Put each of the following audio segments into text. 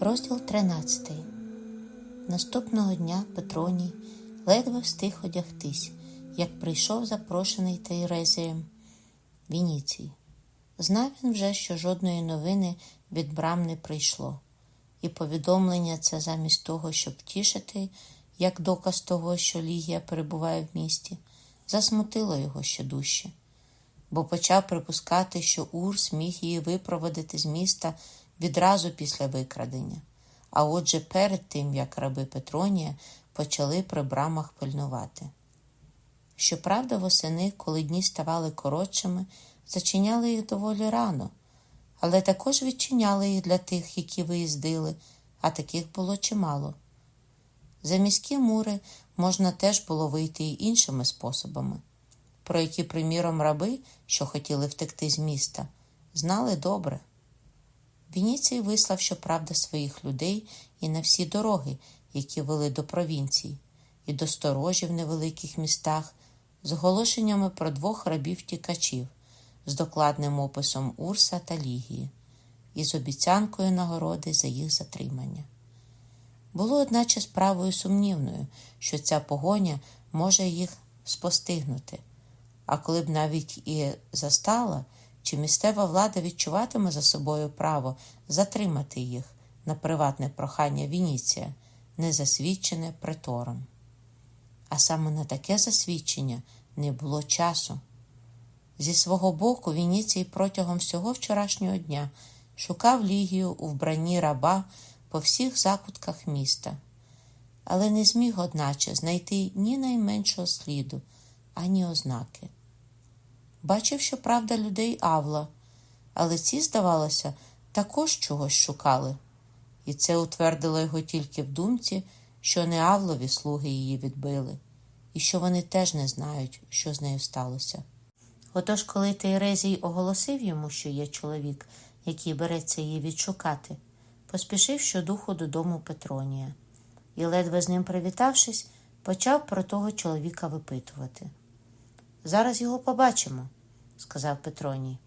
Розділ 13 Наступного дня Петроній ледве встиг одягтись, як прийшов запрошений Тейрезієм Вініцій. Знав він вже, що жодної новини від брам не прийшло, і повідомлення це замість того, щоб тішити, як доказ того, що Лігія перебуває в місті, засмутило його ще дужче, бо почав припускати, що Урс міг її випроводити з міста відразу після викрадення, а отже перед тим, як раби Петронія почали при брамах пильнувати. Щоправда, восени, коли дні ставали коротшими, зачиняли їх доволі рано, але також відчиняли їх для тих, які виїздили, а таких було чимало. За міські мури можна теж було вийти й іншими способами, про які, приміром, раби, що хотіли втекти з міста, знали добре. Вініцій вислав, щоправда, своїх людей і на всі дороги, які вели до провінцій, і до сторожі в невеликих містах, з оголошеннями про двох рабів-тікачів, з докладним описом Урса та Лігії, і з обіцянкою нагороди за їх затримання. Було, одначе, справою сумнівною, що ця погоня може їх спостигнути, а коли б навіть і застала, чи місцева влада відчуватиме за собою право затримати їх на приватне прохання Вініція, не засвідчене притором. А саме на таке засвідчення не було часу. Зі свого боку, Вініцій протягом всього вчорашнього дня шукав Лігію у вбранні раба по всіх закутках міста, але не зміг, одначе, знайти ні найменшого сліду, ані ознаки. Бачив, що правда, людей Авла, але ці, здавалося, також чогось шукали, і це утвердило його тільки в думці, що не Авлові слуги її відбили, і що вони теж не знають, що з нею сталося. Отож, коли Тейрезій оголосив йому, що є чоловік, який береться її відшукати, поспішив щодуху додому Петронія і, ледве з ним привітавшись, почав про того чоловіка випитувати. Зараз його побачимо, сказав Петроній.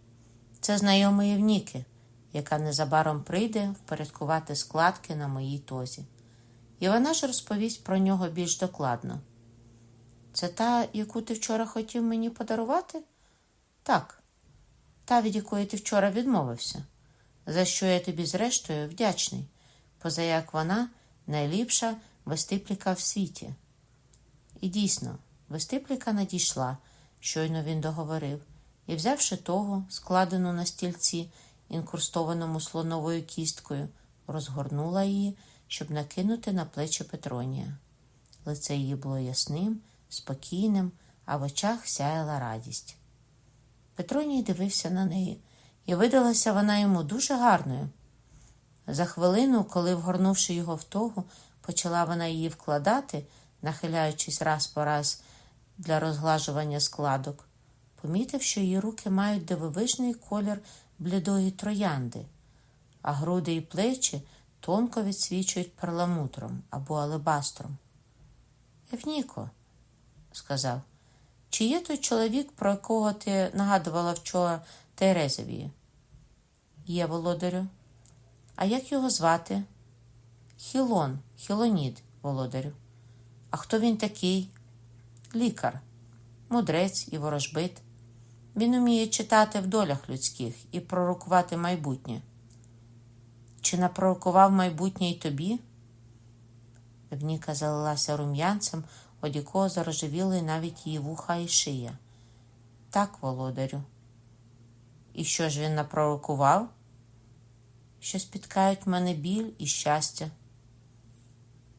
Це знайомий Євніки, яка незабаром прийде впорядкувати складки на моїй тозі. І вона ж розповість про нього більш докладно. Це та, яку ти вчора хотів мені подарувати? Так, та, від якої ти вчора відмовився, за що я тобі, зрештою, вдячний, позаяк вона найліпша вестипліка в світі. І дійсно, вестипліка надійшла щойно він договорив, і, взявши того, складену на стільці, інкрустованому слоновою кісткою, розгорнула її, щоб накинути на плечі Петронія. Лице її було ясним, спокійним, а в очах сяяла радість. Петроній дивився на неї, і видалася вона йому дуже гарною. За хвилину, коли, вгорнувши його в того, почала вона її вкладати, нахиляючись раз по раз для розглажування складок, помітив, що її руки мають дивовижний колір блідої троянди, а груди і плечі тонко відсвічують перламутром або алебастром. Евніко, сказав, чи є той чоловік, про якого ти нагадувала вчора Терезові? Є, володарю. А як його звати? Хілон, Хілонід, володарю. А хто він такий? Лікар, мудрець і ворожбит. Він уміє читати в долях людських і пророкувати майбутнє. Чи напророкував майбутнє й тобі? Евніка залилася рум'янцем, од якого зарожевіли навіть її вуха і шия. Так, володарю. І що ж він напророкував? Що спіткають мене біль і щастя.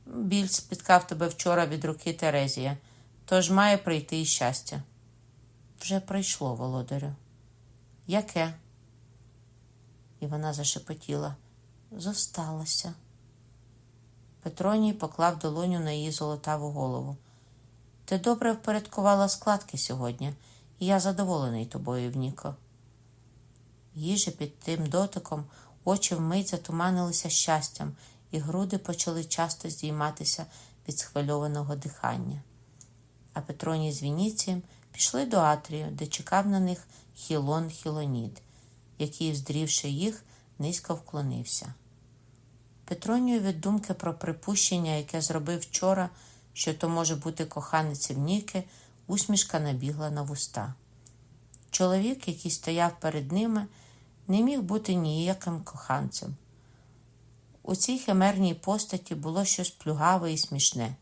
Біль спіткав тебе вчора від руки Терезія, тож має прийти і щастя. Вже прийшло, володарю. Яке? І вона зашепотіла. Зосталося. Петроній поклав долоню на її золотаву голову. Ти добре впорядкувала складки сьогодні, і я задоволений тобою, Вніко. Їжі під тим дотиком очі вмить затуманилися щастям, і груди почали часто здійматися від схвильованого дихання. А Петроній з Вініцієм пішли до Атрію, де чекав на них Хілон Хілонід, який, вздрівши їх, низько вклонився. Петронію від думки про припущення, яке зробив вчора, що то може бути коханець Ніки, усмішка набігла на вуста. Чоловік, який стояв перед ними, не міг бути ніяким коханцем. У цій химерній постаті було щось плюгаве і смішне.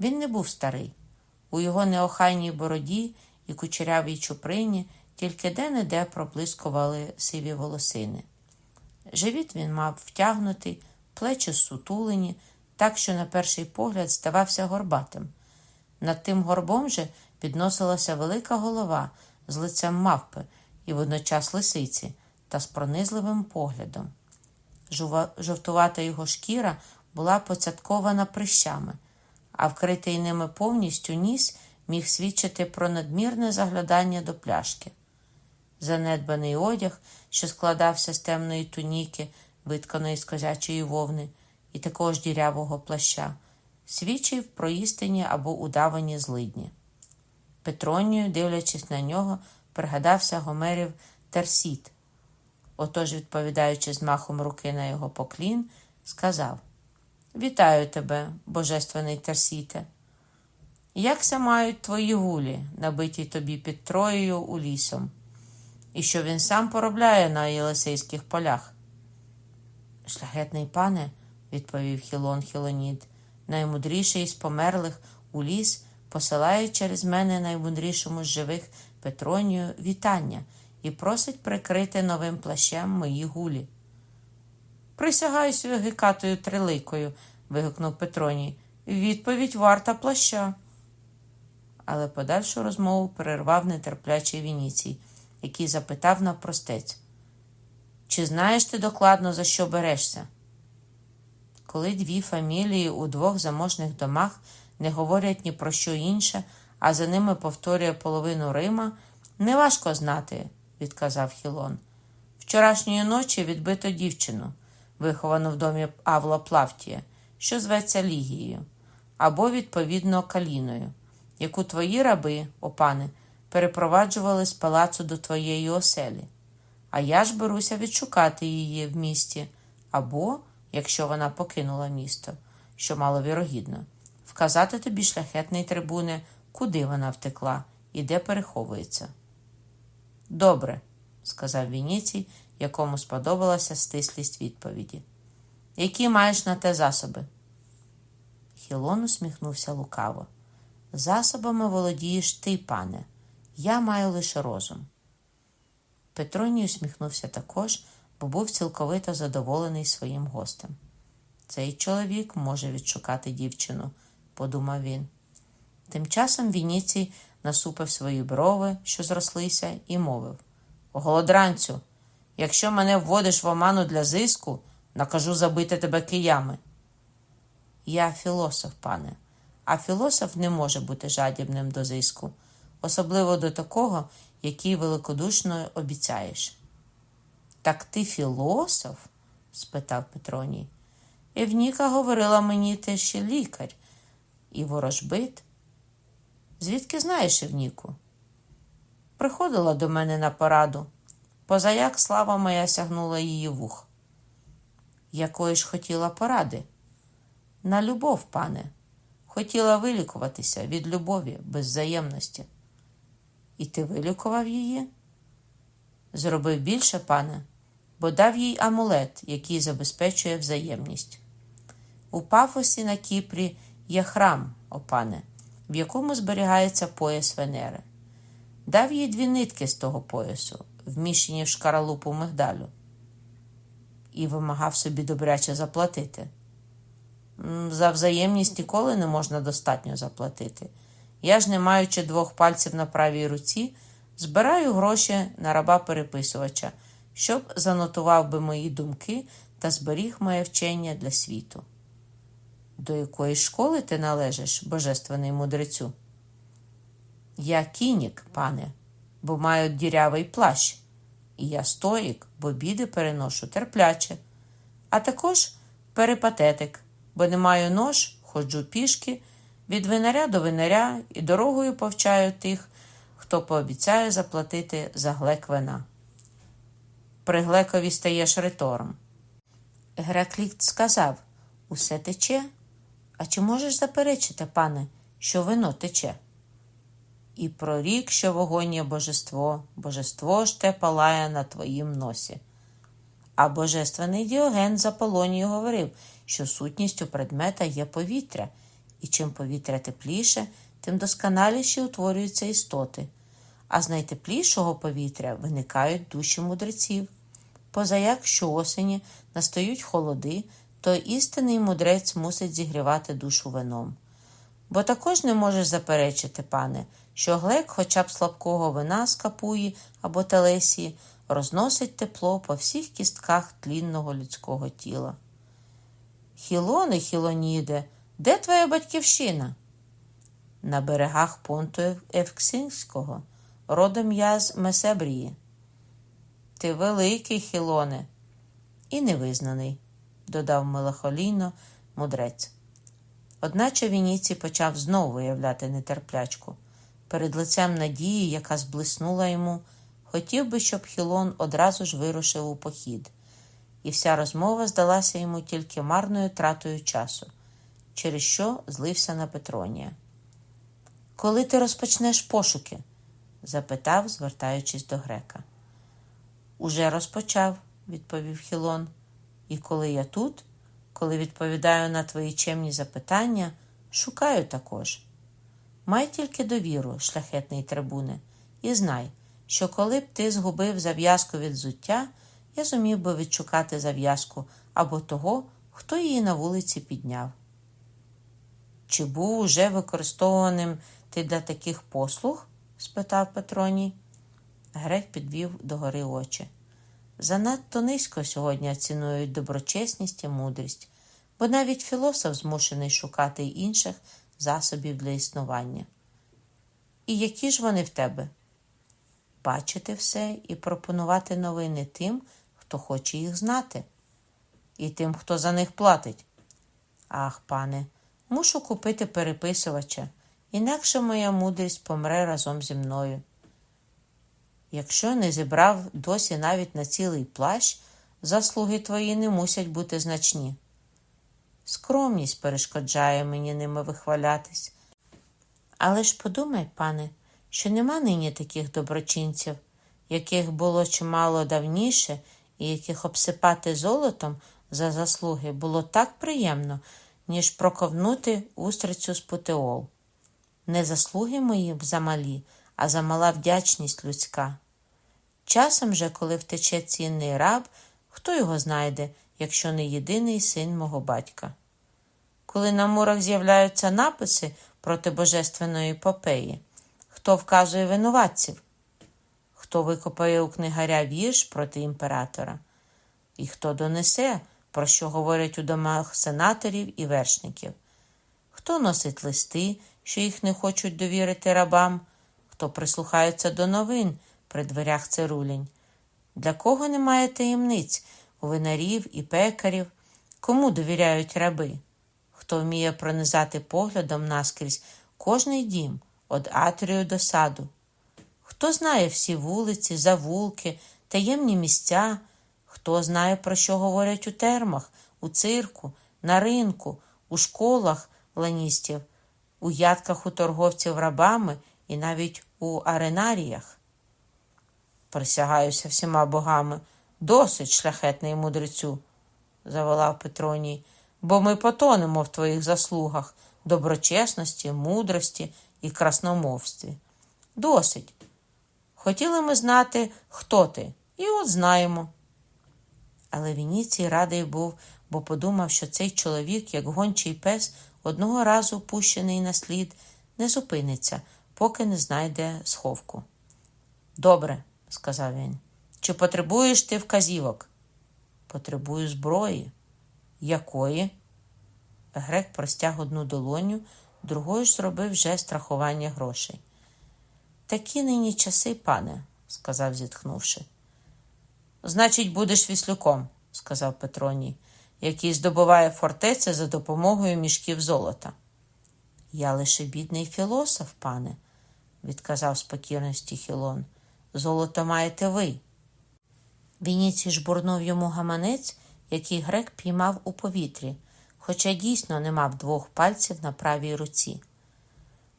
Він не був старий. У його неохайній бороді і кучерявій чуприні тільки де-не-де проблискували сиві волосини. Живіт він мав втягнутий, плечі сутулені, так що, на перший погляд, здавався горбатим. Над тим горбом же підносилася велика голова з лицем мавпи і водночас лисиці та з пронизливим поглядом. Жовтувата його шкіра була поцяткована прищами, а вкритий ними повністю ніс міг свідчити про надмірне заглядання до пляшки. Занедбаний одяг, що складався з темної туніки, витканої з козячої вовни, і також дірявого плаща, свідчив про істині або удавані злидні. Петронію, дивлячись на нього, пригадався Гомерів Терсіт. Отож, відповідаючи з махом руки на його поклін, сказав Вітаю тебе, божественний Терсіте. Якся мають твої гулі, набиті тобі під троєю у лісом, і що він сам поробляє на Єлисейських полях? Шляхетний пане, відповів Хілон Хілонід, наймудріший з померлих у ліс посилає через мене наймудрішому з живих Петронію вітання і просить прикрити новим плащем мої гулі. Присягаюся гикатою триликою, вигукнув Петроній. Відповідь варта плаща. Але подальшу розмову перервав нетерплячий Вініцій, який запитав навпростець. Чи знаєш ти докладно, за що берешся? Коли дві фамілії у двох заможних домах не говорять ні про що інше, а за ними повторює половину Рима, неважко знати, відказав Хілон. Вчорашньої ночі відбито дівчину, виховану в домі Авла Плавтія, що зветься Лігією, або, відповідно, Каліною, яку твої раби, о пане, перепроваджували з палацу до твоєї оселі. А я ж беруся відшукати її в місті, або, якщо вона покинула місто, що маловірогідно, вказати тобі шляхетний трибуне, куди вона втекла і де переховується. Добре, сказав Вініцій, якому сподобалася стислість відповіді. Які маєш на те засоби? Хілон усміхнувся лукаво. Засобами володієш ти, пане, я маю лише розум. Петроній усміхнувся також, бо був цілковито задоволений своїм гостем. Цей чоловік може відшукати дівчину, подумав він. Тим часом Вініцій насупив свої брови, що зрослися, і мовив Голодранцю, якщо мене вводиш в оману для зиску, накажу забити тебе киями. Я філософ, пане, а філософ не може бути жадібним до зиску, особливо до такого, який великодушно обіцяєш. Так ти філософ? спитав Петроній. Евніка говорила мені те ще лікар і ворожбит. Звідки знаєш Евніку? Приходила до мене на пораду, позаяк слава моя сягнула її вух. Якої ж хотіла поради? На любов, пане, хотіла вилікуватися від любові, без взаємності. І ти вилікував її? Зробив більше, пане, бо дав їй амулет, який забезпечує взаємність. У пафосі на Кіпрі є храм, о пане, в якому зберігається пояс Венери. Дав їй дві нитки з того поясу, вміщені в шкаралупу мигдалю, і вимагав собі добряче заплатити. За взаємність ніколи не можна достатньо заплатити. Я ж, не маючи двох пальців на правій руці, збираю гроші на раба переписувача, щоб занотував би мої думки та зберіг моє вчення для світу. До якої школи ти належиш, божественний мудрецю? Я кінік, пане, бо маю дірявий плащ, і я стоїк, бо біди переношу терпляче, а також перипатетик, бо не маю нож, ходжу пішки від винаря до винаря і дорогою повчаю тих, хто пообіцяє заплатити за глек вина. При глекові стаєш ритором. Геракліт сказав Усе тече. А чи можеш заперечити, пане, що вино тече? І прорік, що вогонь є божество, божество ж те палає на твоїм носі. А божественний Діоген з Аполонії говорив, що сутністю предмета є повітря, і чим повітря тепліше, тим досконаліші утворюються істоти, а з найтеплішого повітря виникають душі мудреців. Позаяк щоосені настають холоди, то істинний мудрець мусить зігрівати душу вином. Бо також не можеш заперечити, пане, що глек, хоча б слабкого вина з капуї або телесії, розносить тепло по всіх кістках тлінного людського тіла. Хілоне, Хілоніде, де твоя батьківщина? На берегах понту Евксинського, родом я з Месебрії. Ти великий, Хілоне, і невизнаний, додав мелахолійно мудрець. Одначе Вініці почав знову виявляти нетерплячку. Перед лицем надії, яка зблиснула йому, хотів би, щоб Хілон одразу ж вирушив у похід, і вся розмова здалася йому тільки марною тратою часу, через що злився на Петронія. Коли ти розпочнеш пошуки? запитав, звертаючись до грека. Уже розпочав, відповів Хілон. І коли я тут, коли відповідаю на твої чемні запитання, шукаю також. Май тільки довіру, шляхетний трибуне, і знай, що коли б ти згубив зав'язку від зуття, я зумів би відшукати зав'язку або того, хто її на вулиці підняв. Чи був уже використовуваним ти для таких послуг? спитав Петроній. Грек підвів догори очі. Занадто низько сьогодні цінують доброчесність і мудрість, бо навіть філософ змушений шукати інших засобів для існування. І які ж вони в тебе? Бачити все і пропонувати новини тим, хто хоче їх знати, і тим, хто за них платить. Ах, пане, мушу купити переписувача, інакше моя мудрість помре разом зі мною. Якщо не зібрав досі навіть на цілий плащ, заслуги твої не мусять бути значні. Скромність перешкоджає мені ними вихвалятись. Але ж подумай, пане, що нема нині таких доброчинців, яких було чимало давніше, і яких обсипати золотом за заслуги було так приємно, ніж проковнути устрицю з путеол. Не заслуги мої замалі, а замала вдячність людська. Часом же, коли втече цінний раб, хто його знайде, якщо не єдиний син мого батька? Коли на мурах з'являються написи проти божественної епопеї, хто вказує винуватців, хто викопає у книгаря вірш проти імператора, і хто донесе, про що говорять у домах сенаторів і вершників, хто носить листи, що їх не хочуть довірити рабам, хто прислухається до новин при дверях цирулінь, для кого немає таємниць винарів і пекарів, кому довіряють раби, хто вміє пронизати поглядом наскрізь кожний дім від атрію до саду, хто знає всі вулиці, завулки, таємні місця, хто знає, про що говорять у термах, у цирку, на ринку, у школах ланістів, у ядках у торговців рабами і навіть у аренаріях. Присягаюся всіма богами, досить шляхетний мудрецю, заволав Петроній, бо ми потонемо в твоїх заслугах, доброчесності, мудрості і красномовстві. Досить. Хотіли ми знати, хто ти, і от знаємо. Але Вініцій радий був, бо подумав, що цей чоловік, як гончий пес, одного разу пущений на слід, не зупиниться, поки не знайде сховку. Добре сказав він. Чи потребуєш ти вказівок? Потребую зброї. Якої? Грек простяг одну долоню, другою ж зробив жест рахування грошей. Такі нині часи, пане, сказав, зітхнувши. Значить, будеш віслюком, сказав Петроній, який здобуває фортеці за допомогою мішків золота. Я лише бідний філософ, пане, відказав спокірності Хілон. Золото маєте ви. Вініцій жбурнув йому гаманець який грек піймав у повітрі, хоча дійсно не мав двох пальців на правій руці.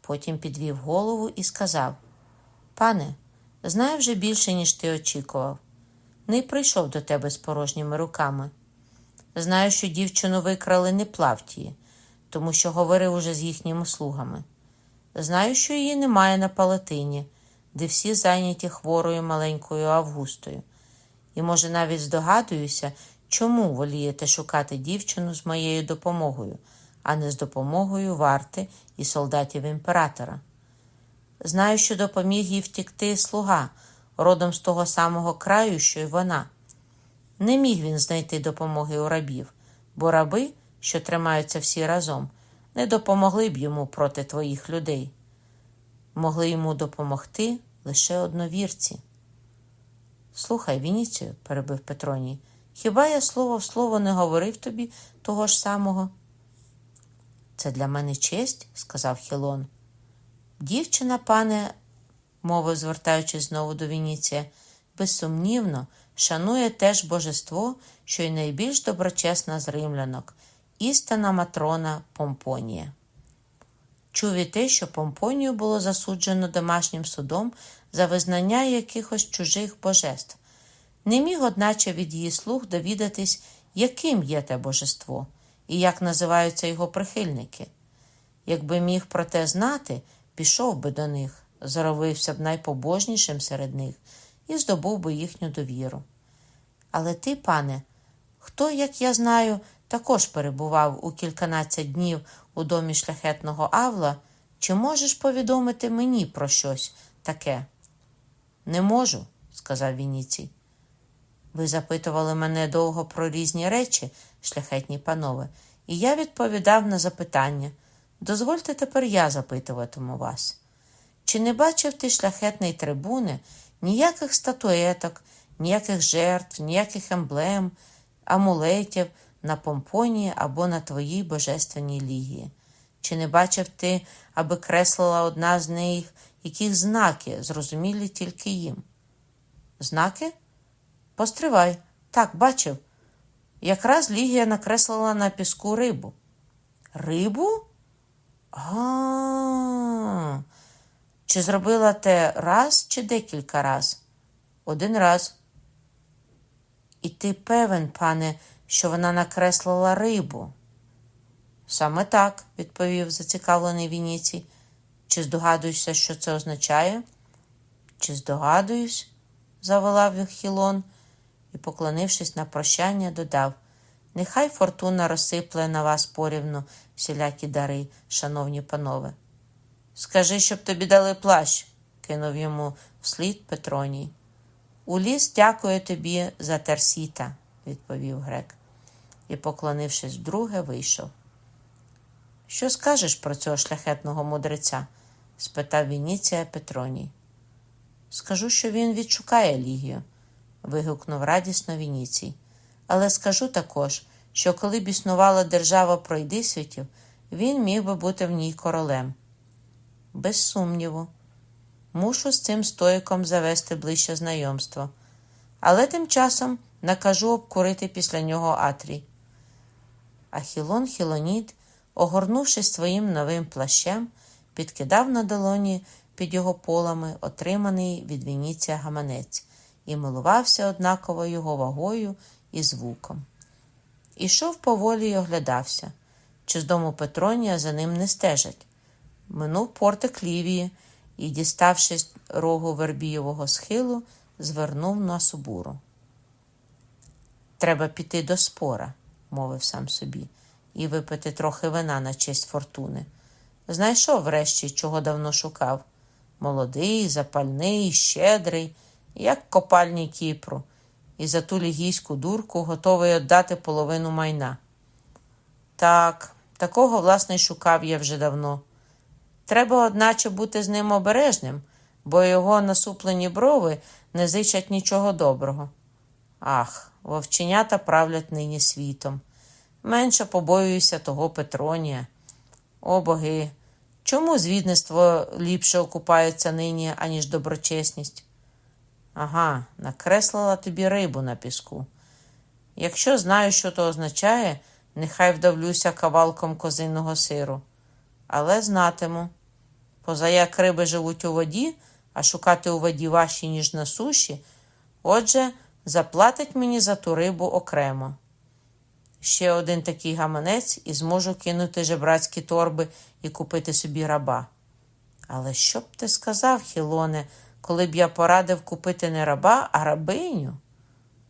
Потім підвів голову і сказав: Пане, знаю вже більше, ніж ти очікував. Не прийшов до тебе з порожніми руками. Знаю, що дівчину викрали не плавтії, тому що говорив уже з їхніми слугами. Знаю, що її немає на палатині, де всі зайняті хворою маленькою Августою, і, може, навіть здогадуюся, чому волієте шукати дівчину з моєю допомогою, а не з допомогою варти і солдатів імператора. Знаю, що допоміг їй втікти слуга, родом з того самого краю, що й вона. Не міг він знайти допомоги у рабів, бо раби, що тримаються всі разом, не допомогли б йому проти твоїх людей. Могли йому допомогти лише одновірці. Слухай, Вініцію, перебив Петроній, хіба я слово в слово не говорив тобі того ж самого? Це для мене честь, сказав Хілон. Дівчина, пане, мовив, звертаючись знову до Вініція, безсумнівно шанує теж божество, що й найбільш доброчесна з римлянок, істина матрона Помпонія. Чув і те, що Помпонію було засуджено домашнім судом за визнання якихось чужих божеств. Не міг, одначе, від її слуг довідатись, яким є те божество і як називаються його прихильники. Якби міг про те знати, пішов би до них, заробився б найпобожнішим серед них і здобув би їхню довіру. Але ти, пане, хто, як я знаю, також перебував у кільканадцять днів у домі шляхетного Авла, чи можеш повідомити мені про щось таке? Не можу, сказав Вініцій. Ви запитували мене довго про різні речі, шляхетні панове, і я відповідав на запитання. Дозвольте тепер я запитуватиму вас. Чи не бачив ти шляхетний трибуни ніяких статуеток, ніяких жертв, ніяких емблем, амулетів на помпонії або на твоїй божественній лігії? Чи не бачив ти, аби креслила одна з них яких знаки, зрозумілі тільки їм? Знаки? Постривай. Так, бачив. Якраз Лігія накреслила на піску рибу. Рибу? А. Чи зробила те раз, чи декілька раз? Один раз. І ти певен, пане, що вона накреслила рибу? Саме так, відповів зацікавлений Вініцій. Чи здогадуєшся, що це означає? Чи здогадуюсь? заволав Хілон і, поклонившись на прощання, додав Нехай фортуна розсипле на вас порівну всілякі дари, шановні панове. Скажи, щоб тобі дали плащ, кинув йому вслід Петроній. Уліс дякує тобі за терсіта, відповів грек, і, поклонившись вдруге, вийшов. Що скажеш про цього шляхетного мудреця? спитав Вініція Петроній. Скажу, що він відшукає Лігію, вигукнув радісно Вініцій. Але скажу також, що коли б існувала держава пройдисвітів, він міг би бути в ній королем. Без сумніву, мушу з цим стоїком завести ближче знайомство, але тим часом накажу обкурити після нього Атрій. Ахілон Хілонід, огорнувшись своїм новим плащем, підкидав на долоні під його полами отриманий від Вініція гаманець і милувався однаково його вагою і звуком. Ішов поволі й оглядався, чи з дому Петронія за ним не стежать. Минув портик Лівії і, діставшись рогу Вербієвого схилу, звернув на Субуру. Треба піти до спора, мовив сам собі, і випити трохи вина на честь фортуни. Знайшов врешті, чого давно шукав. Молодий, запальний, щедрий, як копальні Кіпру, і за ту лігійську дурку готовий віддати половину майна. Так, такого, власне, шукав я вже давно. Треба, одначе, бути з ним обережним, бо його насуплені брови не зичать нічого доброго. Ах, вовченята правлять нині світом. Менше побоююся того Петронія. О боги! Чому звідництво ліпше окупається нині, аніж доброчесність? Ага, накреслила тобі рибу на піску. Якщо знаю, що то означає, нехай вдавлюся кавалком козиного сиру. Але знатиму. Поза як риби живуть у воді, а шукати у воді важче, ніж на суші, отже, заплатить мені за ту рибу окремо. Ще один такий гаманець і зможу кинути жебрацькі торби і купити собі раба. Але що б ти сказав, Хілоне, коли б я порадив купити не раба, а рабиню?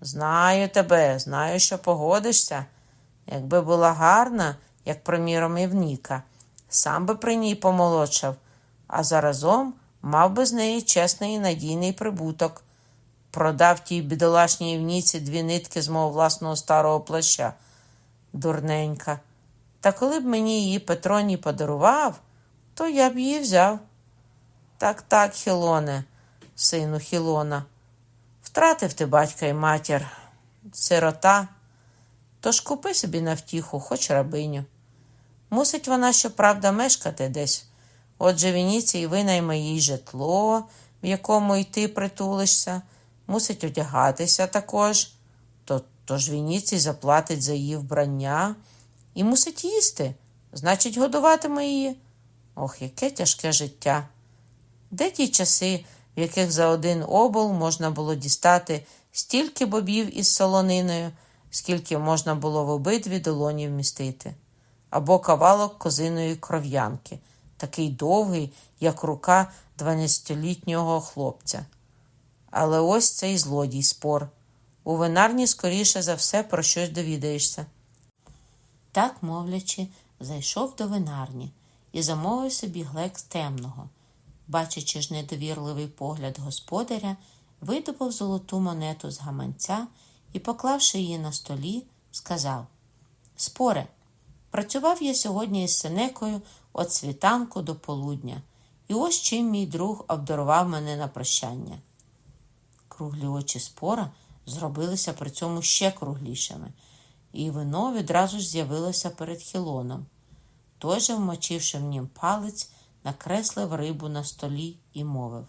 Знаю тебе, знаю, що погодишся. Якби була гарна, як, приміром, Івніка, сам би при ній помолодшав, а заразом мав би з неї чесний і надійний прибуток. Продав тій бідолашній Івніці дві нитки з мого власного старого плаща. Дурненька. Та коли б мені її Петроній подарував, то я б її взяв. Так, так, Хілоне, сину Хілона. Втратив ти батька і матір, сирота. Тож купи собі на втіху, хоч рабиню. Мусить вона, щоправда, мешкати десь. Отже, Вініцій винайме їй житло, в якому й ти притулишся, мусить одягатися також. То, тож Вініцій заплатить за її вбрання і мусить їсти, значить, годуватиме її. Ох, яке тяжке життя. Де ті часи, в яких за один обол можна було дістати стільки бобів із солониною, скільки можна було в обидві долоні вмістити, або кавалок козиної кров'янки, такий довгий, як рука дванадцятилітнього хлопця. Але ось цей злодій спор. У винарні, скоріше за все, про щось довідаєшся. Так, мовлячи, зайшов до винарні і замовив собі глек темного. Бачачи ж недовірливий погляд господаря, видобув золоту монету з гаманця і, поклавши її на столі, сказав Споре, працював я сьогодні із синекою від світанку до полудня, і ось чим мій друг обдарував мене на прощання. Круглі очі спора зробилися при цьому ще круглішими, і вино відразу ж з'явилося перед хілоном. Той же, вмочивши в нім палець, накреслив рибу на столі і мовив.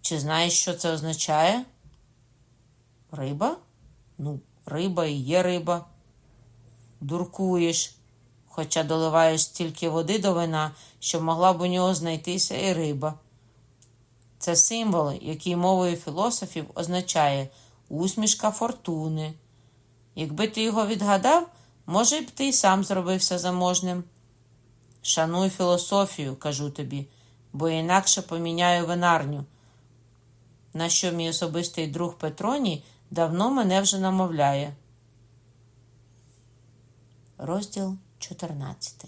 Чи знаєш, що це означає? Риба? Ну, риба і є риба. Дуркуєш, хоча доливаєш стільки води до вина, що могла б у нього знайтися і риба. Це символ, який мовою філософів означає усмішка фортуни. Якби ти його відгадав, може б ти й сам зробився заможним. Шануй філософію, кажу тобі, бо інакше поміняю винарню. На що мій особистий друг Петроній давно мене вже намовляє. Розділ 14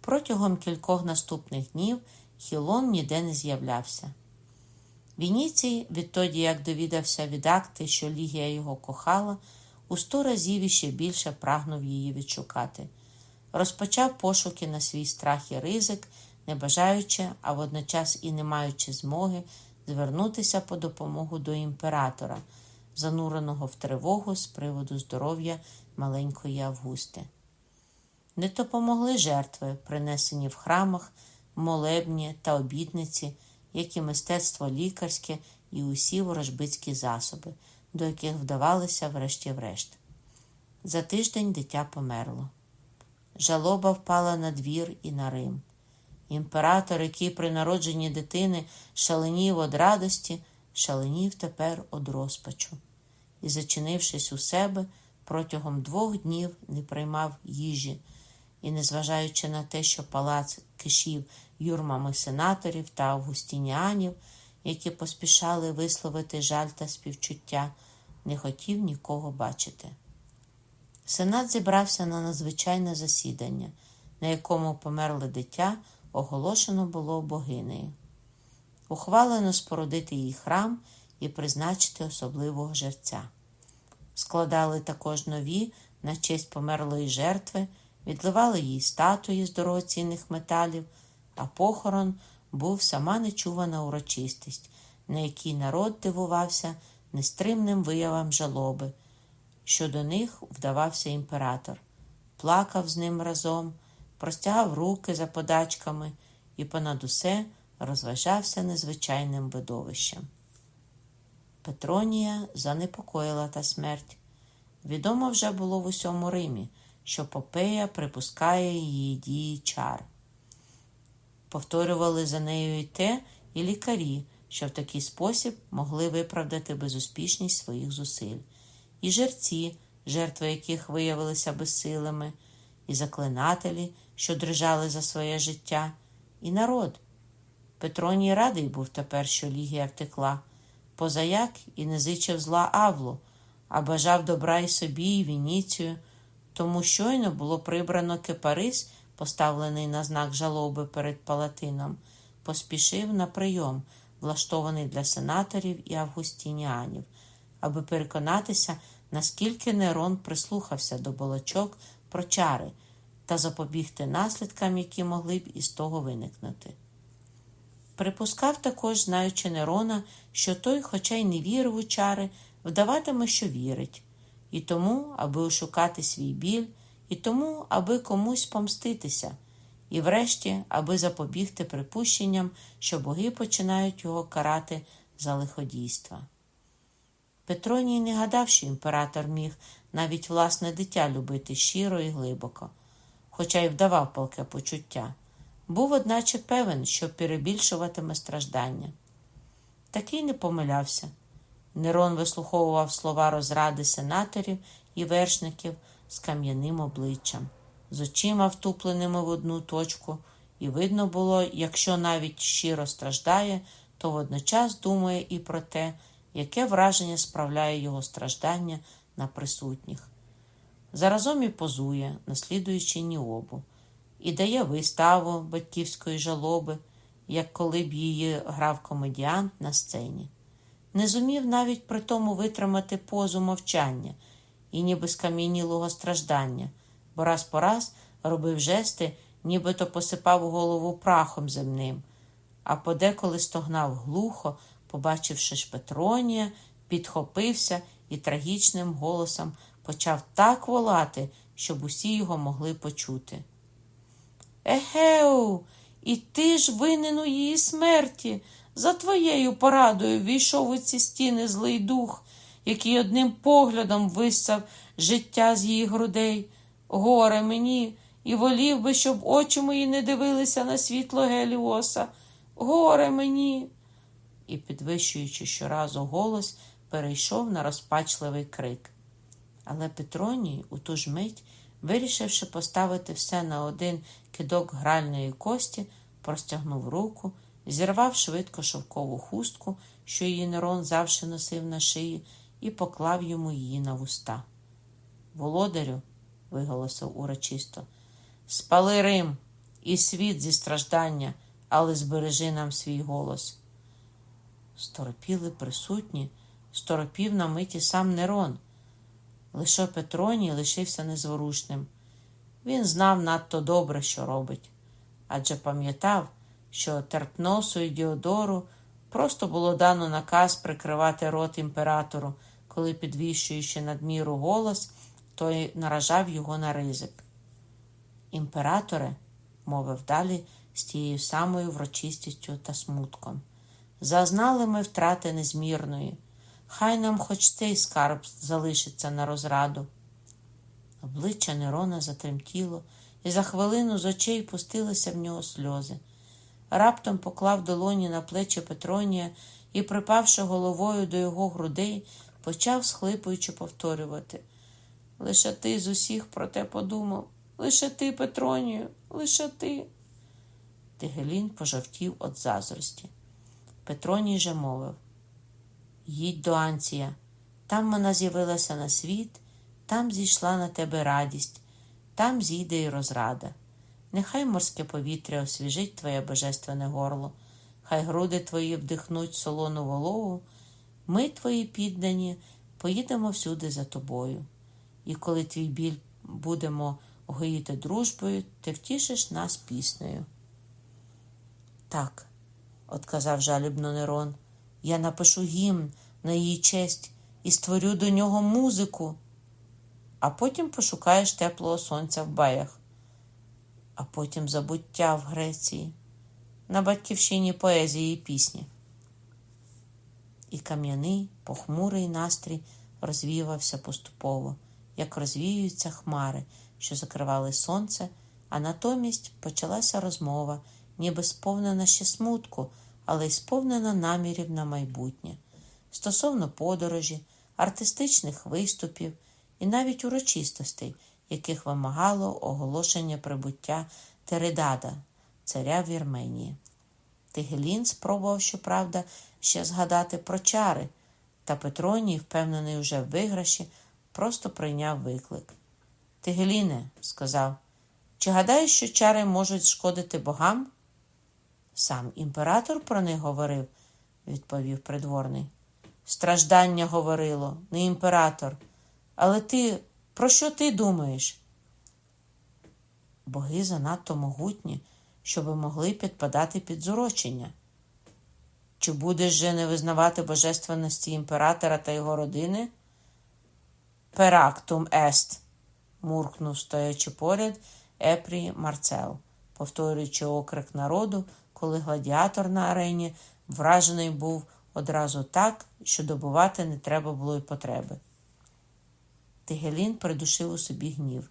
Протягом кількох наступних днів Хілон ніде не з'являвся. Вініцій, відтоді як довідався від акти, що Лігія його кохала, у сто разів іще більше прагнув її відшукати. Розпочав пошуки на свій страх і ризик, не бажаючи, а водночас і не маючи змоги звернутися по допомогу до імператора, зануреного в тривогу з приводу здоров'я маленької Августи. Не допомогли жертви, принесені в храмах, молебні та обітниці, як і мистецтво лікарське і усі ворожбицькі засоби, до яких вдавалися врешті-врешт. За тиждень дитя померло. Жалоба впала на двір і на Рим. Імператор, який при народженні дитини шаленів од радості, шаленів тепер од розпачу і, зачинившись у себе, протягом двох днів не приймав їжі і, незважаючи на те, що палац кишів юрмами сенаторів та августініанів, які поспішали висловити жаль та співчуття, не хотів нікого бачити. Сенат зібрався на надзвичайне засідання, на якому померле дитя оголошено було богинею. Ухвалено спорудити їй храм і призначити особливого жерця. Складали також нові на честь померлої жертви, відливали їй статуї з дорогоцінних металів, а похорон був сама нечувана урочистість, на якій народ дивувався нестримним виявам жалоби. що до них вдавався імператор, плакав з ним разом, простягав руки за подачками і понад усе розважався незвичайним видовищем. Петронія занепокоїла та смерть. Відомо вже було в усьому Римі, що Попея припускає її дії чар. Повторювали за нею і те, і лікарі, що в такий спосіб могли виправдати безуспішність своїх зусиль, і жерці, жертви яких виявилися безсилими, і заклинателі, що дрижали за своє життя, і народ. Петроній радий був тепер, що Лігія втекла, позаяк і не зичив зла Авлу, а бажав добра й собі, і Вініцію, тому щойно було прибрано кипарис, поставлений на знак жалоби перед палатином, поспішив на прийом, влаштований для сенаторів і августініанів, аби переконатися, наскільки Нерон прислухався до балачок про чари та запобігти наслідкам, які могли б із того виникнути. Припускав також, знаючи Нерона, що той, хоча й не вірив у чари, вдаватиме, що вірить, і тому, аби ошукати свій біль, і тому, аби комусь помститися, і врешті, аби запобігти припущенням, що боги починають його карати за лиходійства. Петроній не гадав, що імператор міг навіть власне дитя любити щиро і глибоко, хоча й вдавав палке почуття. Був, одначе, певен, що перебільшуватиме страждання. Такий не помилявся. Нерон вислуховував слова розради сенаторів і вершників з кам'яним обличчям, з очима втупленими в одну точку, і видно було, якщо навіть щиро страждає, то водночас думає і про те, яке враження справляє його страждання на присутніх. Заразом і позує, наслідуючи Ніобу, і дає виставу батьківської жалоби, як коли б її грав комедіант на сцені. Не зумів навіть при тому витримати позу мовчання і ніби скам'янілого страждання, бо раз по раз робив жести, нібито посипав голову прахом земним, а подеколи стогнав глухо, побачивши ж Петронія, підхопився і трагічним голосом почав так волати, щоб усі його могли почути. Егеу, і ти ж винен у її смерті. За твоєю порадою війшов у ці стіни злий дух, який одним поглядом виссав життя з її грудей. Горе мені, і волів би, щоб очі мої не дивилися на світло Геліоса. Горе мені. І, підвищуючи щоразу голос, перейшов на розпачливий крик. Але Петроній у ту ж мить, вирішивши поставити все на один кидок гральної кості, простягнув руку, зірвав швидко шовкову хустку, що її Нерон завжди носив на шиї, і поклав йому її на вуста. Володарю, виголосив урочисто, спали Рим і світ зі страждання, але збережи нам свій голос. Сторопіли присутні, сторопів на миті сам Нерон. Лише Петроній лишився незворушним. Він знав надто добре, що робить, адже пам'ятав, що Терпносу і Діодору просто було дано наказ прикривати рот імператору, коли, підвищуючи надміру голос, той наражав його на ризик. Імператоре, мовив далі з тією самою врочистістю та смутком, зазнали ми втрати незмірної. Хай нам хоч цей скарб залишиться на розраду. Обличчя Нерона затремтіло, і за хвилину з очей пустилися в нього сльози. Раптом поклав долоні на плечі Петронія і, припавши головою до його грудей, почав, схлипуючи, повторювати. Лише ти з усіх про те подумав. Лише ти, Петронію, лише ти. Тигелін пожовтів від заздрості. Петроній же мовив Їдь до Анція. Там вона з'явилася на світ, там зійшла на тебе радість, там зійде й розрада. Нехай морське повітря освіжить твоє божественне горло, хай груди твої вдихнуть солону вологу, ми, твої піддані, поїдемо всюди за тобою. І коли твій біль будемо гоїти дружбою, ти втішиш нас піснею. Так, отказав жалібно Нерон, я напишу гімн на її честь і створю до нього музику, а потім пошукаєш теплого сонця в баях, а потім забуття в Греції, на батьківщині поезії і пісні. і кам'яний, похмурий настрій розвіювався поступово, як розвіюються хмари, що закривали сонце, а натомість почалася розмова, ніби сповнена ще смутку, але й сповнена намірів на майбутнє стосовно подорожі, артистичних виступів і навіть урочистостей, яких вимагало оголошення прибуття Тередада, царя Вірменії. Тигелін спробував, щоправда, ще згадати про чари, та Петроній, впевнений уже в виграші, просто прийняв виклик. Тигеліне, сказав, чи гадаєш, що чари можуть шкодити богам? Сам імператор про них говорив, відповів придворний. Страждання говорило, не імператор. Але ти про що ти думаєш? Боги занадто могутні, щоби могли підпадати під зурочення. Чи будеш же не визнавати божественності імператора та його родини? Перактум ест, муркнув, стоячи поряд, Епрі Марцел, повторюючи окрик народу, коли гладіатор на арені вражений був одразу так, що добувати не треба було й потреби. Тигелін придушив у собі гнів.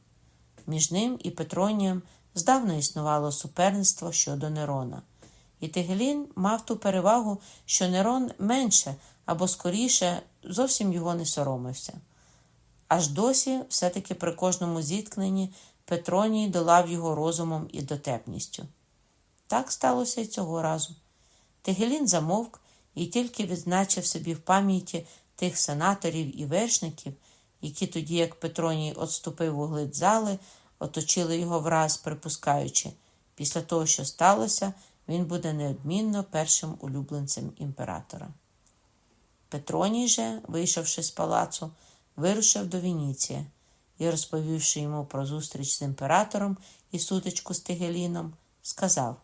Між ним і Петронієм здавна існувало суперництво щодо Нерона. І Тигелін мав ту перевагу, що Нерон менше або скоріше зовсім його не соромився. Аж досі, все-таки при кожному зіткненні, Петроній долав його розумом і дотепністю. Так сталося й цього разу. Тигелін замовк і тільки відзначив собі в пам'яті тих сенаторів і вершників, які тоді, як Петроній отступив у глиб зали, оточили його враз, припускаючи, після того, що сталося, він буде неодмінно першим улюбленцем імператора. Петроній же, вийшовши з палацу, вирушив до Вініція і, розповівши йому про зустріч з імператором і сутичку з Тигеліном, сказав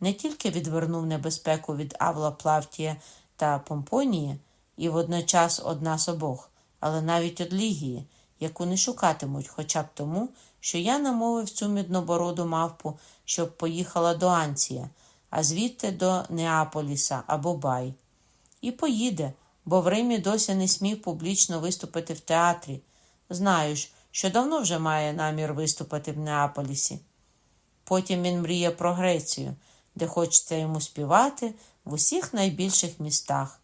не тільки відвернув небезпеку від Авла Плавтія та Помпонії і водночас одна з обох, але навіть од Лігії, яку не шукатимуть хоча б тому, що я намовив цю міднобороду мавпу, щоб поїхала до Анція, а звідти до Неаполіса або Бай. І поїде, бо в Римі досі не смів публічно виступити в театрі. Знаю ж, що давно вже має намір виступити в Неаполісі. Потім він мріє про Грецію, де хочеться йому співати в усіх найбільших містах,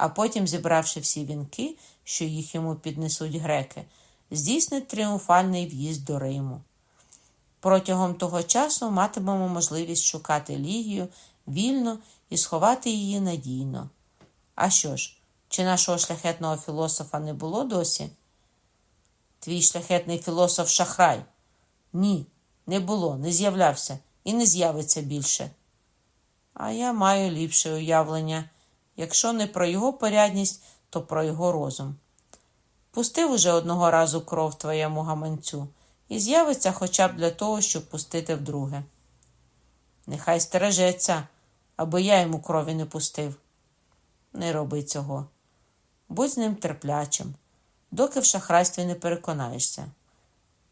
а потім, зібравши всі вінки, що їх йому піднесуть греки, здійснить тріумфальний в'їзд до Риму. Протягом того часу матимемо можливість шукати Лігію вільно і сховати її надійно. А що ж, чи нашого шляхетного філософа не було досі? Твій шляхетний філософ шахрай? Ні, не було, не з'являвся і не з'явиться більше. А я маю ліпше уявлення якщо не про його порядність, то про його розум. Пустив уже одного разу кров твоєму гаманцю і з'явиться хоча б для того, щоб пустити вдруге. Нехай стережеться, аби я йому крові не пустив. Не роби цього. Будь з ним терплячим, доки в шахрайстві не переконаєшся.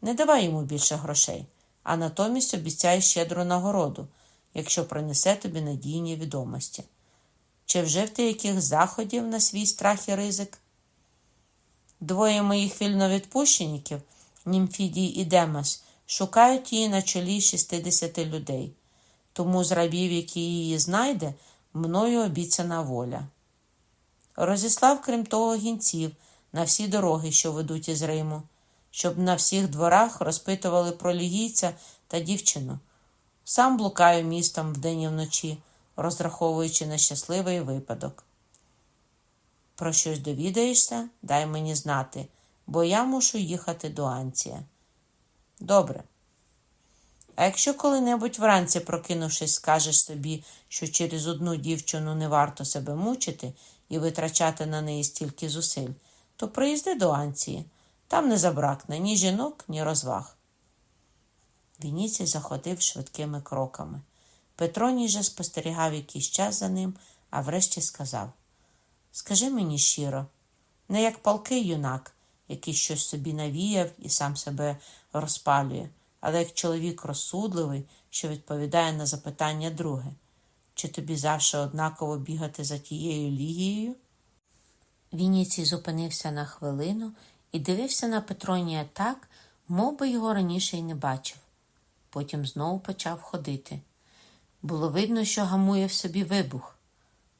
Не давай йому більше грошей а натомість обіцяє щедру нагороду, якщо принесе тобі надійні відомості. Чи вжив ти яких заходів на свій страх і ризик? Двоє моїх вільновідпущеників, Німфідій і Демас, шукають її на чолі 60 людей, тому з рабів, які її знайде, мною обіцяна воля. Розіслав, крім того, гінців на всі дороги, що ведуть із Риму щоб на всіх дворах розпитували про лігійця та дівчину. Сам блукаю містом вдень і вночі, розраховуючи на щасливий випадок. Про щось довідаєшся, дай мені знати, бо я мушу їхати до Анція. Добре. А якщо коли-небудь вранці, прокинувшись, скажеш собі, що через одну дівчину не варто себе мучити і витрачати на неї стільки зусиль, то приїзди до Анції. Там не забракне ні жінок, ні розваг. Вініцій заходив швидкими кроками. Петроній же спостерігав якийсь час за ним, а врешті сказав Скажи мені щиро, не як палкий юнак, який щось собі навіяв і сам себе розпалює, але як чоловік розсудливий, що відповідає на запитання друге. Чи тобі завше однаково бігати за тією лігією? Вініцій зупинився на хвилину і дивився на Петронія так, мов би його раніше й не бачив. Потім знову почав ходити. Було видно, що гамує в собі вибух.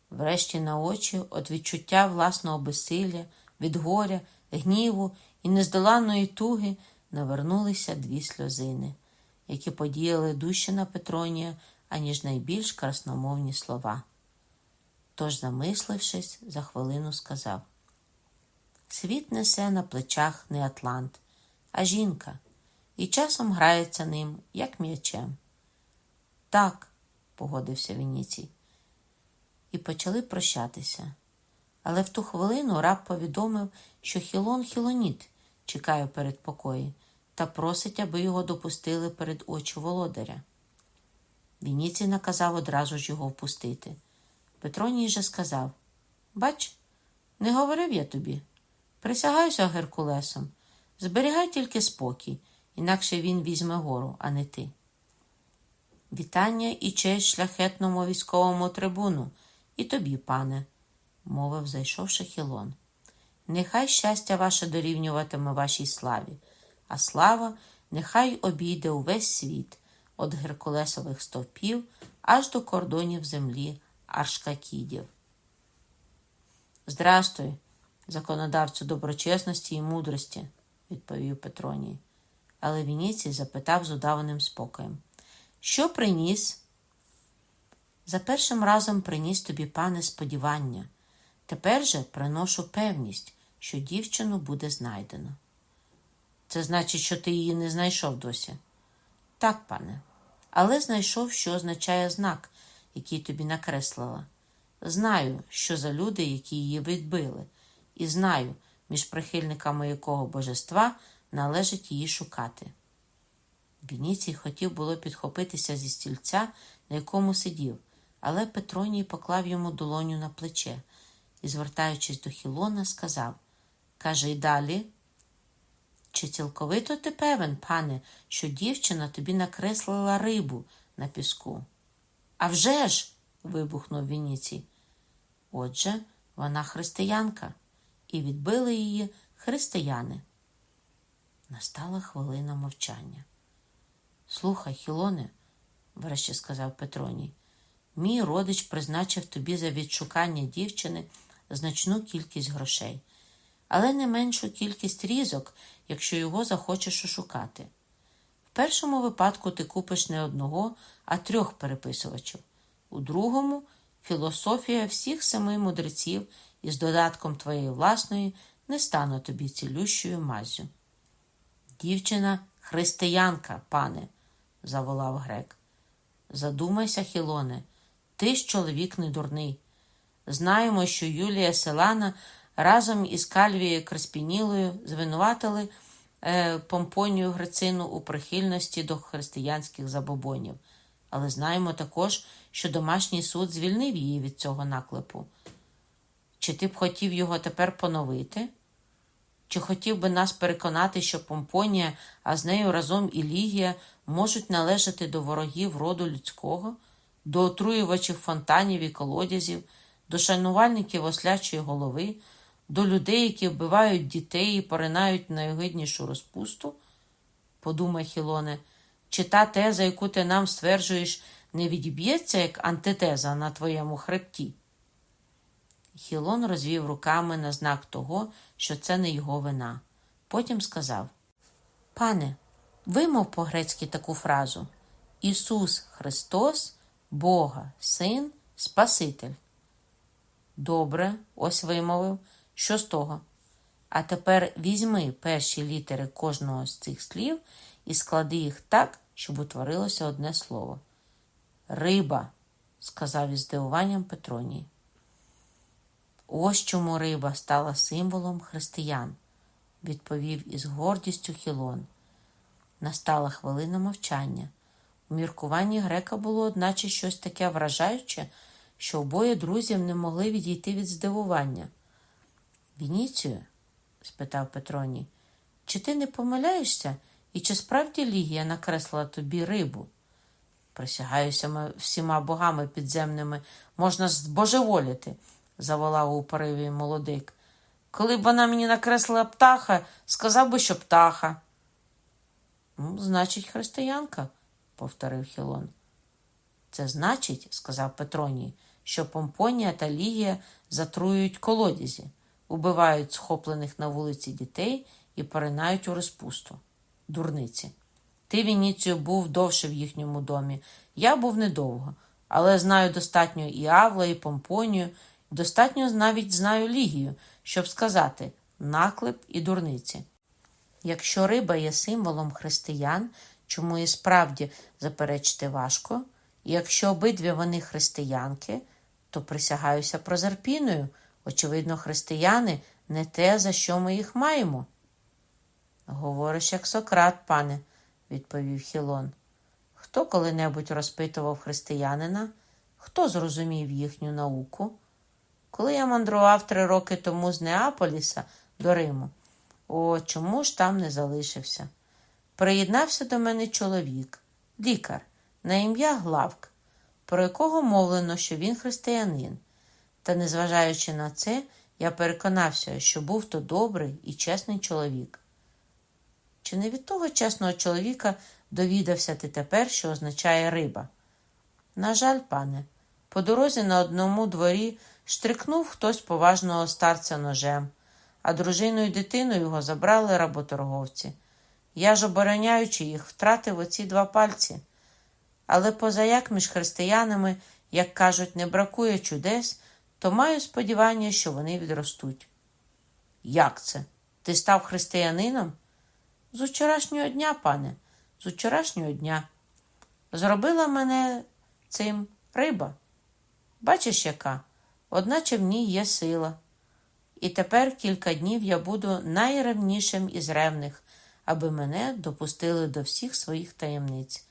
Врешті на очі від відчуття власного безсилля, від горя, гніву і нездоланної туги навернулися дві сльозини, які подіяли дужче на Петронія, аніж найбільш красномовні слова. Тож, замислившись, за хвилину сказав: Світ несе на плечах не Атлант, а жінка, і часом грається ним, як м'ячем. Так, погодився Вініцій. І почали прощатися. Але в ту хвилину раб повідомив, що Хілон Хілоніт чекає перед покої та просить, аби його допустили перед очі володаря. Вініцій наказав одразу ж його впустити. Петроній же сказав: Бач, не говорив я тобі. Присягаюся Геркулесом. Зберігай тільки спокій, інакше він візьме гору, а не ти. Вітання і честь шляхетному військовому трибуну, і тобі, пане, мовив, зайшовши Хілон. Нехай щастя ваше дорівнюватиме вашій славі, а слава нехай обійде увесь світ від Геркулесових стовпів аж до кордонів землі Аршкакідів. Здрастуй, законодавцю доброчесності і мудрості, відповів Петроній. Але Вініцій запитав з удаваним спокоєм. Що приніс? За першим разом приніс тобі, пане, сподівання. Тепер же приношу певність, що дівчину буде знайдено. Це значить, що ти її не знайшов досі? Так, пане, але знайшов, що означає знак, який тобі накреслила. Знаю, що за люди, які її відбили, і знаю, між прихильниками якого божества належить її шукати. Вініцій хотів було підхопитися зі стільця, на якому сидів, але Петроній поклав йому долоню на плече і, звертаючись до Хілона, сказав Кажи далі. Чи цілковито ти певен, пане, що дівчина тобі накреслила рибу на піску? «А вже ж!» – вибухнув Вініцій. Отже, вона християнка, і відбили її християни. Настала хвилина мовчання. Слухай, Хілоне, врешті сказав Петроній, мій родич призначив тобі за відшукання дівчини значну кількість грошей, але не меншу кількість різок, якщо його захочеш ошукати. В першому випадку ти купиш не одного, а трьох переписувачів, у другому філософія всіх семи мудреців із додатком твоєї власної не стане тобі цілющою мазю. Дівчина християнка, пане, заволав грек. Задумайся, Хілоне, ти ж чоловік не дурний. Знаємо, що Юлія Селана разом із Кальвією Креспінілою звинуватили е, Помпонію Грицину у прихильності до християнських забобонів, але знаємо також, що домашній суд звільнив її від цього наклепу. Чи ти б хотів його тепер поновити? Чи хотів би нас переконати, що Помпонія, а з нею разом і Лігія можуть належати до ворогів роду людського, до отруювачів фонтанів і колодязів, до шанувальників ослячої голови, до людей, які вбивають дітей і поринають найогиднішу розпусту? Подумай, Хілоне, чи та теза, яку ти нам стверджуєш, не відіб'ється як антитеза на твоєму хребті? Хілон розвів руками на знак того, що це не його вина. Потім сказав: Пане, вимов по-грецьки таку фразу Ісус Христос, Бога, Син, Спаситель. Добре, ось вимовив. Що з того? А тепер візьми перші літери кожного з цих слів і склади їх так, щоб утворилося одне слово. Риба, сказав із здивуванням Петроній. Ось чому риба стала символом християн, відповів із гордістю Хілон. Настала хвилина мовчання. У міркуванні грека було, одначе, щось таке вражаюче, що обоє друзів не могли відійти від здивування. Вініцію? спитав Петроній, чи ти не помиляєшся і чи справді Лігія накреслила тобі рибу? Присягаюся всіма богами підземними, можна збожеволіти, заволав у пориві молодик. Коли б вона мені накреслила птаха, сказав би, що птаха. Ну, значить, християнка, повторив Хілон. Це значить, сказав Петроній, що Помпонія та Лігія затруюють колодязі, убивають схоплених на вулиці дітей і поринають у розпусту. Дурниці. Ти, Вініцію, був довше в їхньому домі. Я був недовго, але знаю достатньо і Авла, і Помпонію, достатньо навіть знаю Лігію, щоб сказати наклеп і дурниці. Якщо риба є символом християн, чому і справді заперечити важко, і якщо обидві вони християнки, то присягаюся прозерпіною. Очевидно, християни не те, за що ми їх маємо. Говориш, як Сократ, пане, відповів Хілон. Хто коли-небудь розпитував християнина, хто зрозумів їхню науку? Коли я мандрував три роки тому з Неаполіса до Риму, о, чому ж там не залишився? Приєднався до мене чоловік, лікар, на ім'я Главк, про якого мовлено, що він християнин. Та, незважаючи на це, я переконався, що був то добрий і чесний чоловік. Чи не від того чесного чоловіка довідався ти тепер, що означає риба? На жаль, пане, по дорозі на одному дворі штрикнув хтось поважного старця ножем, а дружину і дитину його забрали работорговці. Я ж, обороняючи їх, втратив оці два пальці. Але позаяк між християнами, як кажуть, не бракує чудес, то маю сподівання, що вони відростуть. Як це? Ти став християнином? З вчорашнього дня, пане, з вчорашнього дня. Зробила мене цим риба. Бачиш, яка? Одначе в ній є сила. І тепер кілька днів я буду найревнішим із ревних, аби мене допустили до всіх своїх таємниць.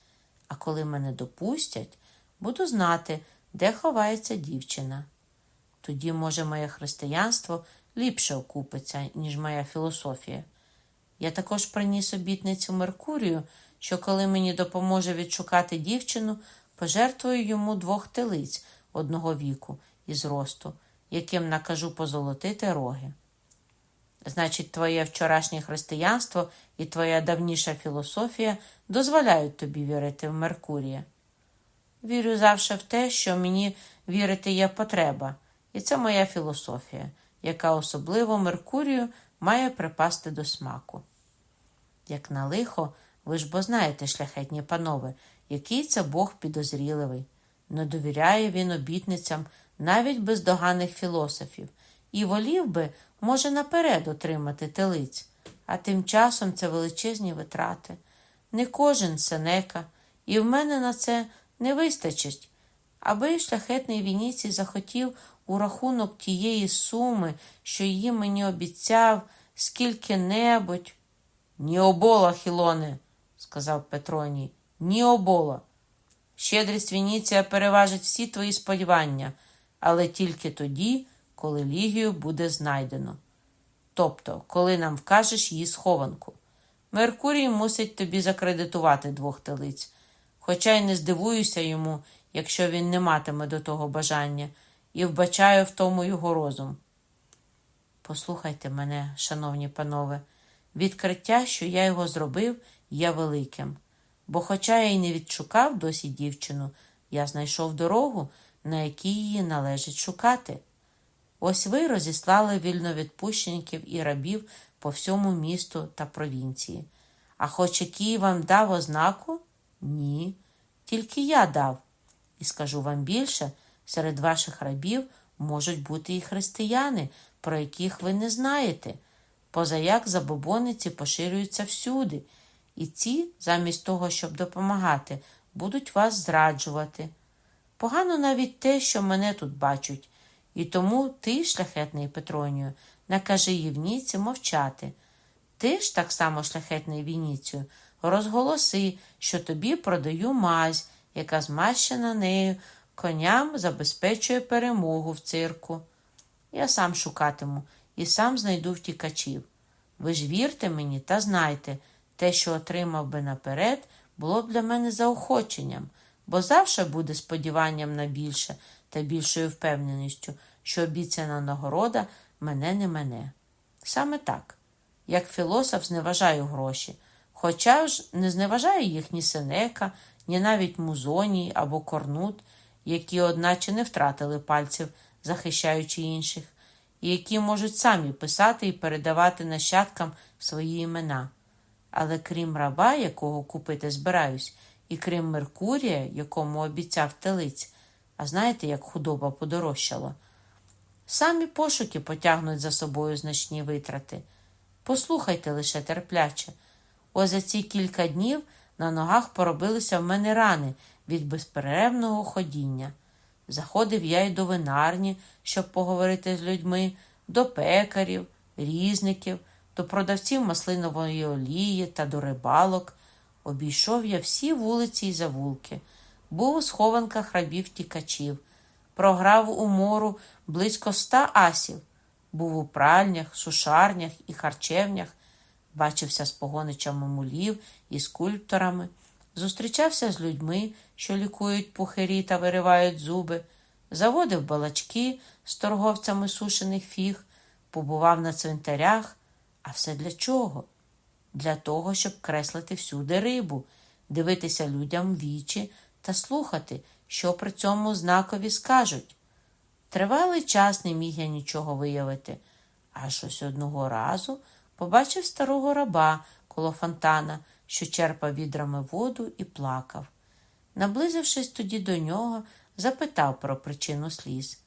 А коли мене допустять, буду знати, де ховається дівчина. Тоді, може, моє християнство ліпше окупиться, ніж моя філософія. Я також приніс обітницю Меркурію, що коли мені допоможе відшукати дівчину, пожертвую йому двох телиць одного віку і зросту, яким накажу позолотити роги. Значить, твоє вчорашнє християнство і твоя давніша філософія дозволяють тобі вірити в Меркурія. Вірю завше в те, що мені вірити є потреба, і це моя філософія, яка особливо Меркурію має припасти до смаку. Як на лихо, ви ж бо знаєте, шляхетні панове, який це Бог підозріливий. Не довіряє він обітницям навіть бездоганних філософів, і волів би, може, наперед отримати телиць, а тим часом це величезні витрати. Не кожен сенека, і в мене на це не вистачить. Аби шляхетний Вініцій захотів у рахунок тієї суми, що її мені обіцяв, скільки-небудь. Ні обола, Хілоне, сказав Петроній, ні обола. Щедрість Вініція переважить всі твої сподівання, але тільки тоді, коли Лігію буде знайдено. Тобто, коли нам вкажеш її схованку. Меркурій мусить тобі закредитувати двох телиць, хоча й не здивуюся йому, якщо він не матиме до того бажання, і вбачаю в тому його розум. Послухайте мене, шановні панове, відкриття, що я його зробив, є великим. Бо, хоча я й не відшукав досі дівчину, я знайшов дорогу, на якій її належить шукати. Ось ви розіслали вільновідпущеників і рабів по всьому місту та провінції. А хоч який вам дав ознаку? Ні. Тільки я дав. І скажу вам більше, серед ваших рабів можуть бути і християни, про яких ви не знаєте, позаяк забобониці поширюються всюди, і ці, замість того, щоб допомагати, будуть вас зраджувати. Погано навіть те, що мене тут бачать, і тому ти, шляхетний Петронію, накажи Євніці мовчати. Ти ж, так само, шляхетний Вініцію, розголоси, що тобі продаю мазь, яка змащена нею коням забезпечує перемогу в цирку. Я сам шукатиму і сам знайду втікачів. Ви ж вірте мені та знайте, те, що отримав би наперед, було б для мене заохоченням, бо завше буде сподіванням на більше та більшою впевненістю, що обіцяна нагорода мене не мене. Саме так, як філософ зневажаю гроші, хоча ж не зневажає їх ні Сенека, ні навіть Музоній або Корнут, які, одначе, не втратили пальців, захищаючи інших, і які можуть самі писати і передавати нащадкам свої імена. Але крім раба, якого купити збираюсь, і крім Меркурія, якому обіцяв телиць, а знаєте, як худоба подорожчала, самі пошуки потягнуть за собою значні витрати. Послухайте лише терпляче. Ось за ці кілька днів на ногах поробилися в мене рани від безперервного ходіння. Заходив я й до винарні, щоб поговорити з людьми, до пекарів, різників, до продавців маслинової олії та до рибалок. Обійшов я всі вулиці й завулки, був у схованках рабів тікачів, програв у мору близько ста асів, був у пральнях, сушарнях і харчевнях, бачився з погоничами мулів і скульпторами, зустрічався з людьми, що лікують пухирі та виривають зуби, заводив балачки з торговцями сушених фіг, побував на цвинтарях. А все для чого? Для того, щоб креслити всюди рибу, дивитися людям вічі та слухати, що при цьому знакові скажуть. Тривалий час не міг я нічого виявити, аж ось одного разу побачив старого раба коло фонтана, що черпав відрами воду і плакав. Наблизившись тоді до нього, запитав про причину сліз.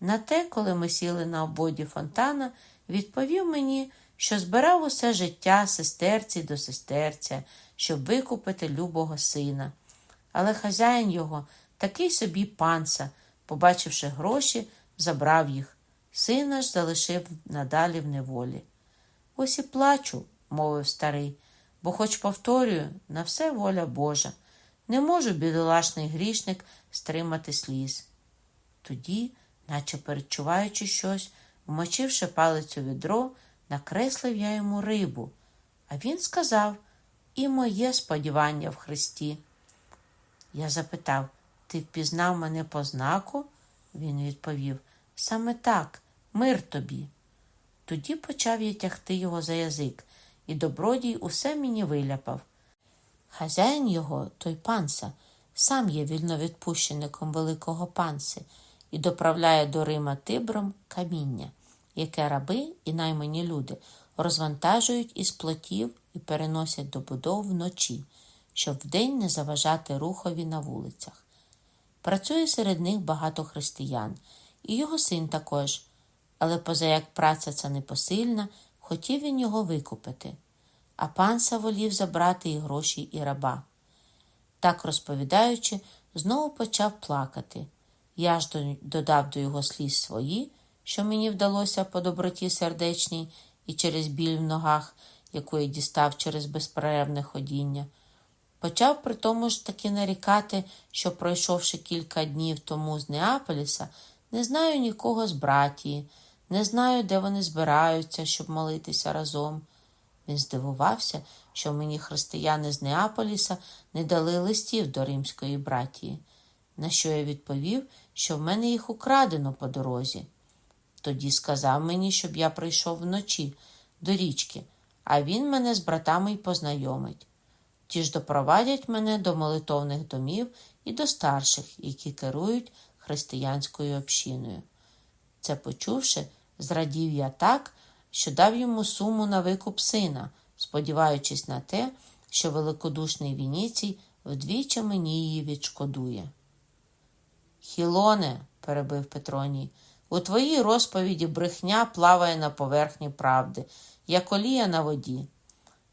На те, коли ми сіли на ободі фонтана, відповів мені, що збирав усе життя сестерці до сестерця, щоб викупити любого сина. Але хазяїн його, такий собі панца, побачивши гроші, забрав їх. Сина ж залишив надалі в неволі. Ось і плачу, мовив старий, бо, хоч повторюю, на все воля Божа. Не можу, бідолашний грішник, стримати сліз. Тоді, наче передчуваючи щось, вмочивши палець у відро, накреслив я йому рибу, а він сказав і моє сподівання в Христі. Я запитав, ти впізнав мене по знаку? Він відповів, саме так, мир тобі. Тоді почав я тягти його за язик, і добродій усе мені виляпав. Хазяїн його, той панса, сам є вільновідпущеником великого панси і доправляє до Рима тибром каміння, яке раби і наймані люди розвантажують із плотів і переносять до будов вночі, щоб вдень не заважати рухові на вулицях. Працює серед них багато християн, і його син також, але позаяк праця ця непосильна, хотів він його викупити а панса волів забрати і гроші, і раба. Так розповідаючи, знову почав плакати. Я ж додав до його сліз свої, що мені вдалося по доброті сердечній і через біль в ногах, яку я дістав через безперервне ходіння. Почав при тому ж таки нарікати, що, пройшовши кілька днів тому з Неаполіса, не знаю нікого з братії, не знаю, де вони збираються, щоб молитися разом. Він здивувався, що мені християни з Неаполіса не дали листів до римської братії, на що я відповів, що в мене їх украдено по дорозі. Тоді сказав мені, щоб я прийшов вночі до річки, а він мене з братами й познайомить. Ті ж допровадять мене до молитовних домів і до старших, які керують християнською общиною. Це почувши, зрадів я так, що дав йому суму на викуп сина, сподіваючись на те, що великодушний Вініцій вдвічі мені її відшкодує. Хілоне, перебив Петроній, у твоїй розповіді брехня плаває на поверхні правди, як олія на воді.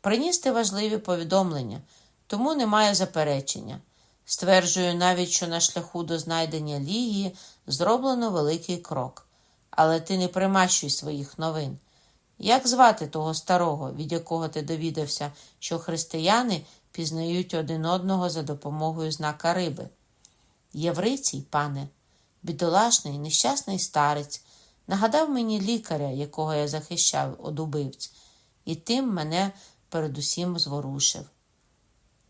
Приніс ти важливі повідомлення, тому немає заперечення. Стверджую навіть, що на шляху до знайдення Лігії зроблено великий крок. Але ти не примащуй своїх новин. Як звати того старого, від якого ти довідався, що християни пізнають один одного за допомогою знака риби? Єврицій, пане, бідолашний, нещасний старець, нагадав мені лікаря, якого я захищав од убивць, і тим мене передусім зворушив.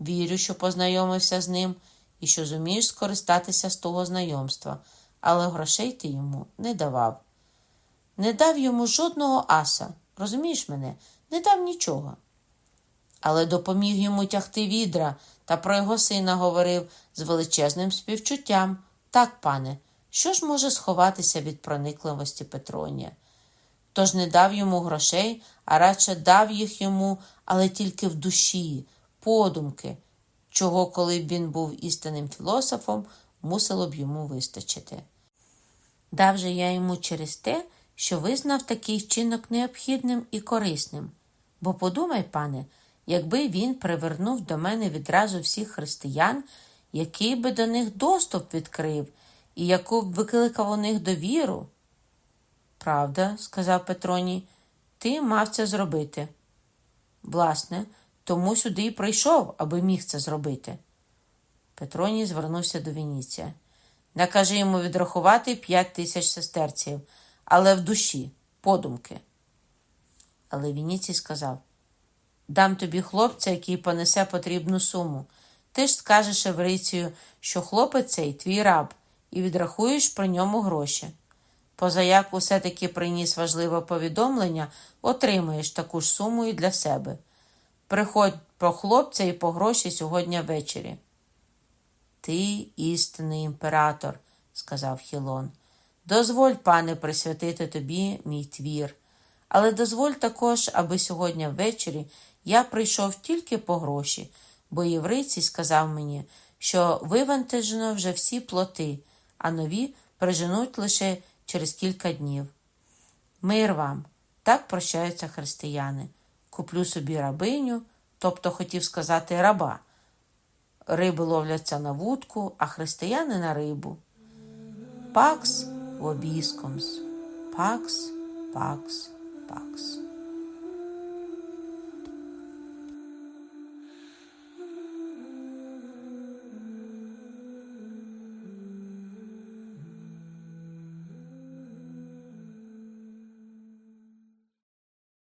Вірю, що познайомився з ним і що зумієш скористатися з того знайомства, але грошей ти йому не давав. Не дав йому жодного аса, розумієш мене, не дав нічого. Але допоміг йому тягти відра та про його сина говорив з величезним співчуттям. Так, пане, що ж може сховатися від проникливості Петронія? Тож не дав йому грошей, а радше дав їх йому, але тільки в душі, подумки, чого, коли б він був істинним філософом, мусило б йому вистачити. Дав же я йому через те, що визнав такий вчинок необхідним і корисним. Бо подумай, пане, якби він привернув до мене відразу всіх християн, який би до них доступ відкрив і яку б викликав у них довіру. Правда, сказав Петроній, ти мав це зробити. Власне, тому сюди й прийшов, аби міг це зробити. Петроній звернувся до Вініція. Накажи йому відрахувати п'ять тисяч сестерців, але в душі, подумки. Але Вініцій сказав: Дам тобі хлопця, який понесе потрібну суму. Ти ж скажеш Еврицію, що хлопець цей твій раб, і відрахуєш про ньому гроші. Позаяк усе таки приніс важливе повідомлення, отримаєш таку ж суму і для себе. Приходь по хлопця і по гроші сьогодні ввечері. Ти істинний імператор, сказав Хілон. Дозволь, пане, присвятити тобі мій твір, але дозволь також, аби сьогодні ввечері я прийшов тільки по гроші, бо єврейці сказав мені, що вивантажено вже всі плоти, а нові приженуть лише через кілька днів. Мир вам, так прощаються християни. Куплю собі рабиню, тобто хотів сказати раба. Риби ловляться на вудку, а християни на рибу. Пакс вобіскомс. Пакс, пакс, пакс.